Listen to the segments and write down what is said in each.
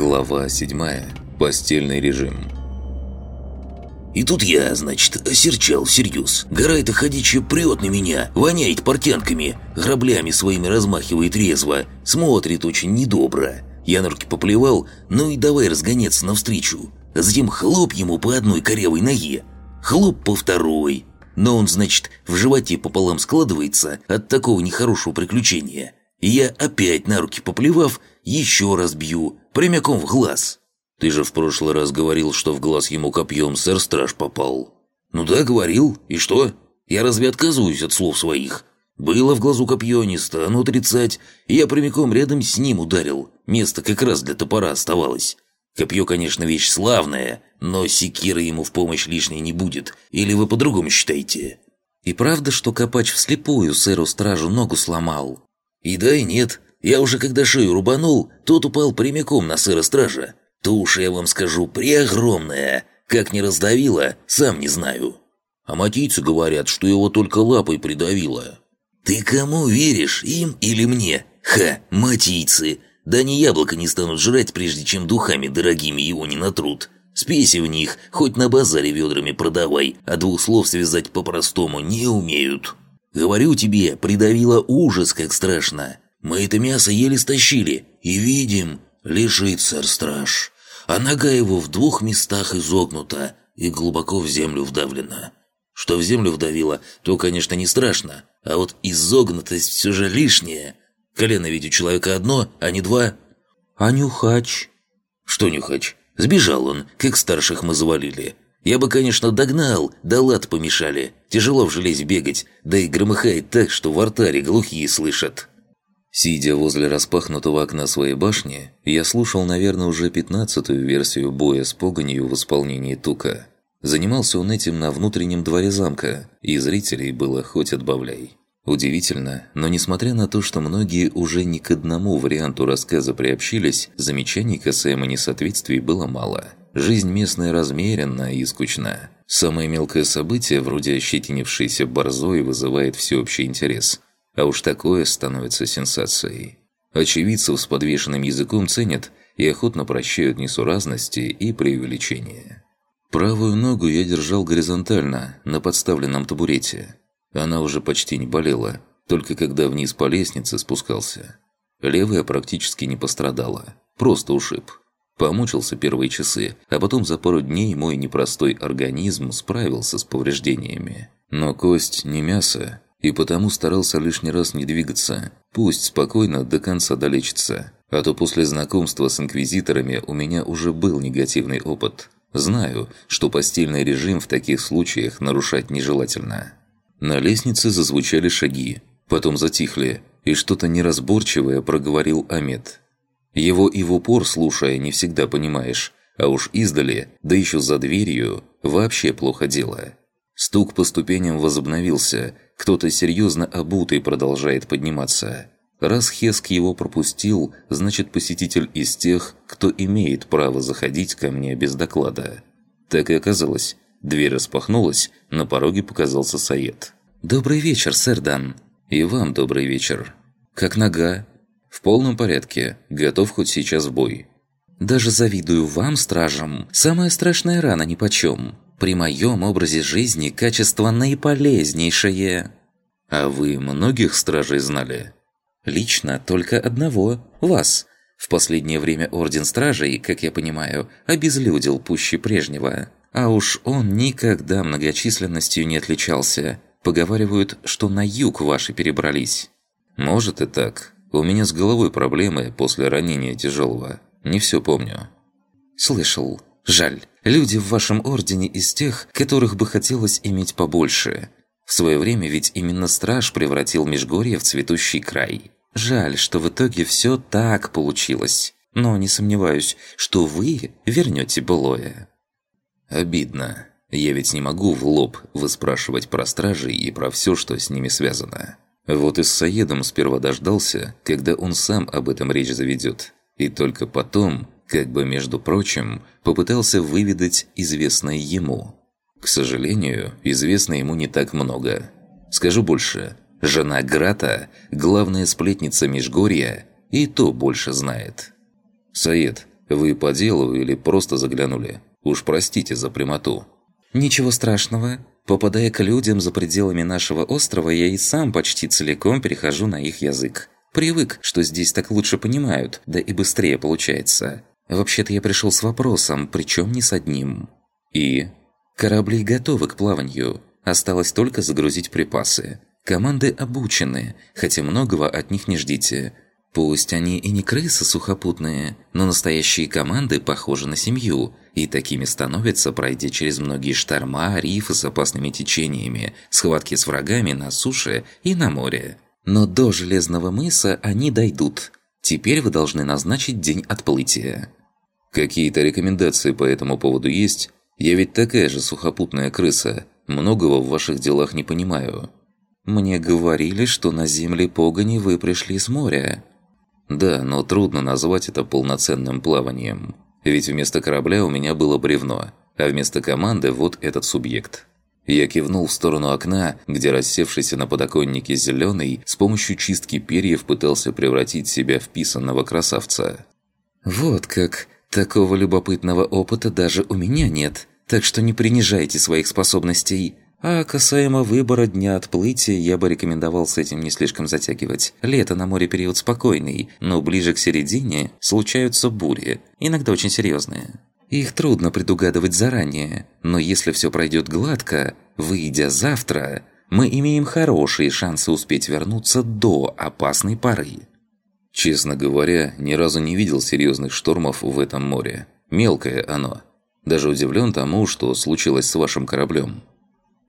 Глава 7. Постельный режим. И тут я, значит, осерчал всерьез. Гора эта ходичья прет на меня, воняет портянками, граблями своими размахивает резво, смотрит очень недобро. Я на руки поплевал, ну и давай разгоняться навстречу. А затем хлоп ему по одной корявой ноге, хлоп по второй. Но он, значит, в животе пополам складывается от такого нехорошего приключения. И я опять на руки поплевав, еще раз бью, прямиком в глаз. Ты же в прошлый раз говорил, что в глаз ему копьем сэр-страж попал. Ну да, говорил. И что? Я разве отказываюсь от слов своих? Было в глазу копье, не стану отрицать. Я прямиком рядом с ним ударил. Место как раз для топора оставалось. Копье, конечно, вещь славная, но секира ему в помощь лишней не будет. Или вы по-другому считаете? И правда, что Копач вслепую сэру-стражу ногу сломал? И да, и нет. Я уже когда шею рубанул, тот упал прямиком на сэра-стража. Туша, я вам скажу, преогромная. Как не раздавила, сам не знаю. А матийцы говорят, что его только лапой придавило. Ты кому веришь, им или мне? Ха, матийцы. Да ни яблоко не станут жрать, прежде чем духами дорогими его не натрут. Спеси в них, хоть на базаре ведрами продавай, а двух слов связать по-простому не умеют. Говорю тебе, придавило ужас, как страшно. Мы это мясо еле стащили, и видим, лежит сэр-страж, а нога его в двух местах изогнута и глубоко в землю вдавлена. Что в землю вдавило, то, конечно, не страшно, а вот изогнутость все же лишняя. Колено ведь у человека одно, а не два. А нюхач? Что нюхач? Сбежал он, как старших мы завалили. Я бы, конечно, догнал, да лад помешали. Тяжело в железе бегать, да и громыхает так, что в артаре глухие слышат. Сидя возле распахнутого окна своей башни, я слушал, наверное, уже пятнадцатую версию боя с погонью в исполнении Тука. Занимался он этим на внутреннем дворе замка, и зрителей было хоть отбавляй. Удивительно, но несмотря на то, что многие уже ни к одному варианту рассказа приобщились, замечаний касаемо несоответствий было мало. Жизнь местная размеренна и скучна. Самое мелкое событие, вроде ощетинившейся борзой, вызывает всеобщий интерес. А уж такое становится сенсацией. Очевидцев с подвешенным языком ценят и охотно прощают несуразности и преувеличения. Правую ногу я держал горизонтально, на подставленном табурете. Она уже почти не болела, только когда вниз по лестнице спускался. Левая практически не пострадала, просто ушиб. Помучился первые часы, а потом за пару дней мой непростой организм справился с повреждениями. Но кость не мясо, и потому старался лишний раз не двигаться. Пусть спокойно до конца долечится. А то после знакомства с инквизиторами у меня уже был негативный опыт. Знаю, что постельный режим в таких случаях нарушать нежелательно. На лестнице зазвучали шаги, потом затихли, и что-то неразборчивое проговорил Амет. Его и в упор слушая не всегда понимаешь, а уж издали, да еще за дверью, вообще плохо дело. Стук по ступеням возобновился, кто-то серьезно обутый продолжает подниматься. Раз Хеск его пропустил, значит посетитель из тех, кто имеет право заходить ко мне без доклада. Так и оказалось. Дверь распахнулась, на пороге показался Саед. «Добрый вечер, сэр Дан». «И вам добрый вечер». «Как нога?» «В полном порядке. Готов хоть сейчас в бой». «Даже завидую вам, стражам. Самая страшная рана нипочем. При моем образе жизни качество наиполезнейшее». «А вы многих стражей знали?» «Лично только одного. Вас. В последнее время Орден Стражей, как я понимаю, обезлюдил пуще прежнего». А уж он никогда многочисленностью не отличался. Поговаривают, что на юг ваши перебрались. Может и так. У меня с головой проблемы после ранения тяжелого. Не все помню. Слышал. Жаль. Люди в вашем ордене из тех, которых бы хотелось иметь побольше. В свое время ведь именно страж превратил Межгорье в цветущий край. Жаль, что в итоге все так получилось. Но не сомневаюсь, что вы вернете былое. Обидно. Я ведь не могу в лоб выспрашивать про стражей и про все, что с ними связано. Вот и с Саедом сперва дождался, когда он сам об этом речь заведет. И только потом, как бы между прочим, попытался выведать известное ему. К сожалению, известно ему не так много. Скажу больше. Жена Грата, главная сплетница Межгорья, и то больше знает. «Саед, Вы по делу или просто заглянули? Уж простите за прямоту». «Ничего страшного. Попадая к людям за пределами нашего острова, я и сам почти целиком перехожу на их язык. Привык, что здесь так лучше понимают, да и быстрее получается. Вообще-то я пришел с вопросом, причем не с одним. И? Корабли готовы к плаванию. Осталось только загрузить припасы. Команды обучены, хотя многого от них не ждите. Пусть они и не крысы сухопутные, но настоящие команды похожи на семью, и такими становятся, пройдя через многие шторма, рифы с опасными течениями, схватки с врагами на суше и на море. Но до Железного мыса они дойдут. Теперь вы должны назначить день отплытия. Какие-то рекомендации по этому поводу есть? Я ведь такая же сухопутная крыса. Многого в ваших делах не понимаю. Мне говорили, что на земле погони вы пришли с моря. Да, но трудно назвать это полноценным плаванием. Ведь вместо корабля у меня было бревно, а вместо команды вот этот субъект. Я кивнул в сторону окна, где рассевшийся на подоконнике зеленый с помощью чистки перьев пытался превратить себя в писанного красавца. «Вот как! Такого любопытного опыта даже у меня нет, так что не принижайте своих способностей!» А касаемо выбора дня отплытия, я бы рекомендовал с этим не слишком затягивать. Лето на море период спокойный, но ближе к середине случаются бури, иногда очень серьезные. Их трудно предугадывать заранее, но если все пройдет гладко, выйдя завтра, мы имеем хорошие шансы успеть вернуться до опасной поры. Честно говоря, ни разу не видел серьезных штормов в этом море. Мелкое оно. Даже удивлен тому, что случилось с вашим кораблем.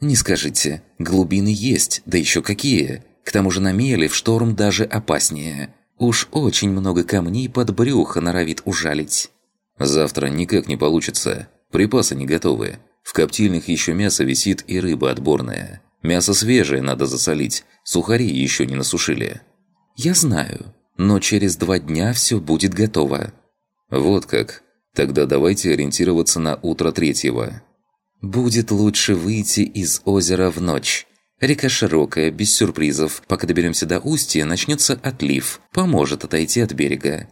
«Не скажите. Глубины есть, да еще какие. К тому же на мели в шторм даже опаснее. Уж очень много камней под брюхо норовит ужалить». «Завтра никак не получится. Припасы не готовы. В коптильных еще мясо висит и рыба отборная. Мясо свежее надо засолить, сухари еще не насушили». «Я знаю, но через два дня все будет готово». «Вот как. Тогда давайте ориентироваться на утро третьего». «Будет лучше выйти из озера в ночь. Река широкая, без сюрпризов. Пока доберемся до устья, начнется отлив. Поможет отойти от берега».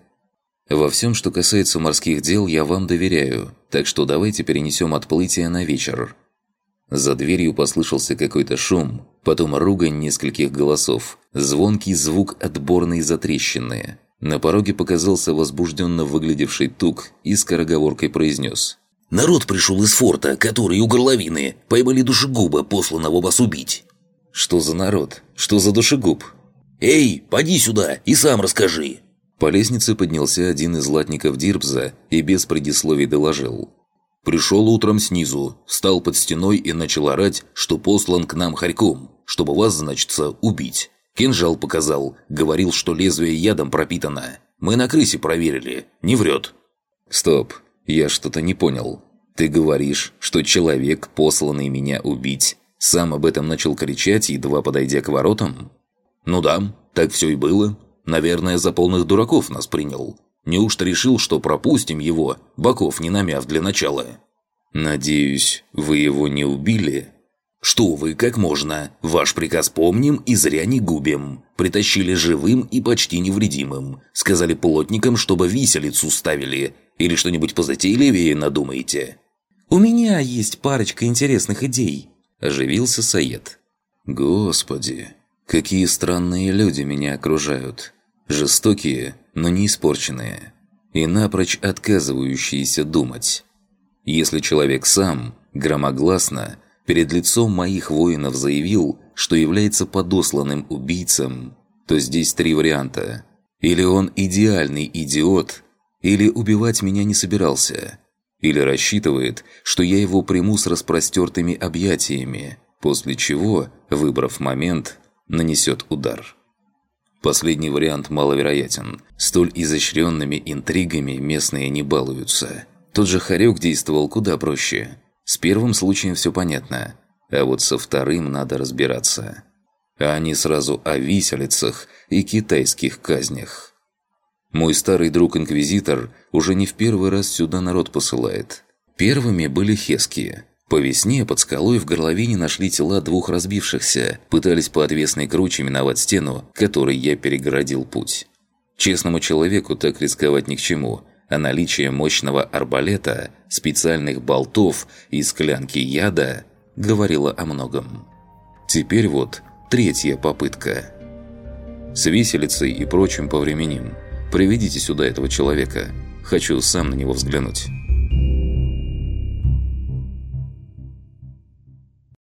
«Во всем, что касается морских дел, я вам доверяю, так что давайте перенесем отплытие на вечер». За дверью послышался какой-то шум, потом ругань нескольких голосов, звонкий звук отборной затрещины. На пороге показался возбужденно выглядевший тук и скороговоркой произнес Народ пришел из форта, который у горловины. Поймали душегуба, посланного вас убить». «Что за народ? Что за душегуб?» «Эй, поди сюда и сам расскажи!» По лестнице поднялся один из латников Дирбза и без предисловий доложил. «Пришел утром снизу, встал под стеной и начал орать, что послан к нам хорьком, чтобы вас, значится, убить. Кинжал показал, говорил, что лезвие ядом пропитано. Мы на крысе проверили, не врет». «Стоп, «Я что-то не понял. Ты говоришь, что человек, посланный меня убить, сам об этом начал кричать, едва подойдя к воротам?» «Ну да, так все и было. Наверное, за полных дураков нас принял. Неужто решил, что пропустим его, боков не намяв для начала?» «Надеюсь, вы его не убили?» «Что вы, как можно? Ваш приказ помним и зря не губим. Притащили живым и почти невредимым. Сказали плотникам, чтобы виселицу ставили. Или что-нибудь позатейливее надумаете?» «У меня есть парочка интересных идей», – оживился Саед. «Господи, какие странные люди меня окружают. Жестокие, но не испорченные. И напрочь отказывающиеся думать. Если человек сам, громогласно, перед лицом моих воинов заявил, что является подосланным убийцем, то здесь три варианта. Или он идеальный идиот, или убивать меня не собирался. Или рассчитывает, что я его приму с распростертыми объятиями, после чего, выбрав момент, нанесет удар. Последний вариант маловероятен. Столь изощренными интригами местные не балуются. Тот же Харек действовал куда проще. С первым случаем все понятно, а вот со вторым надо разбираться. А они сразу о виселицах и китайских казнях. Мой старый друг-инквизитор уже не в первый раз сюда народ посылает. Первыми были хеские. По весне под скалой в горловине нашли тела двух разбившихся, пытались по отвесной круче миновать стену, которой я перегородил путь. Честному человеку так рисковать ни к чему, а наличие мощного арбалета, специальных болтов и склянки яда говорило о многом. Теперь вот третья попытка. С виселицей и прочим повременим. Приведите сюда этого человека. Хочу сам на него взглянуть.